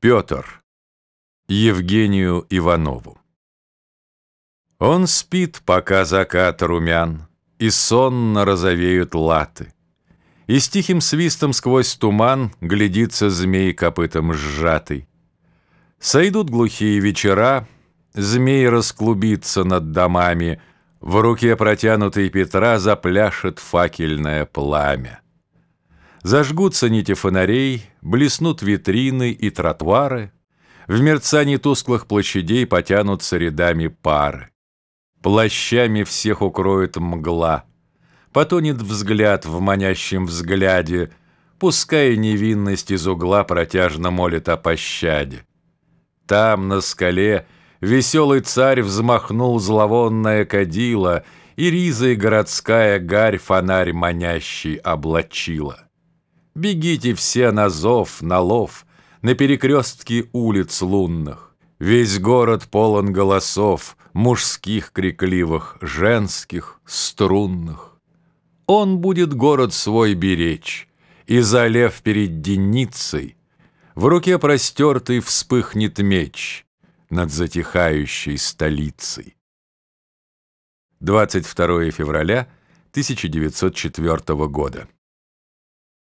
Петр Евгению Иванову Он спит, пока закат румян, И сонно розовеют латы, И с тихим свистом сквозь туман Глядится змей копытом сжатый. Сойдут глухие вечера, Змей расклубится над домами, В руке протянутой Петра Запляшет факельное пламя. Зажгутся нити фонарей, блеснут витрины и тротуары, В мерцании тусклых площадей потянутся рядами пары. Плащами всех укроет мгла, Потонет взгляд в манящем взгляде, Пускай невинность из угла протяжно молит о пощаде. Там, на скале, веселый царь взмахнул зловонное кадило, И ризой городская гарь фонарь манящий облачила. Бегите все на зов, на лов, На перекрестки улиц лунных. Весь город полон голосов, Мужских крикливых, женских, струнных. Он будет город свой беречь, И залев перед денницей, В руке простертый вспыхнет меч Над затихающей столицей. 22 февраля 1904 года.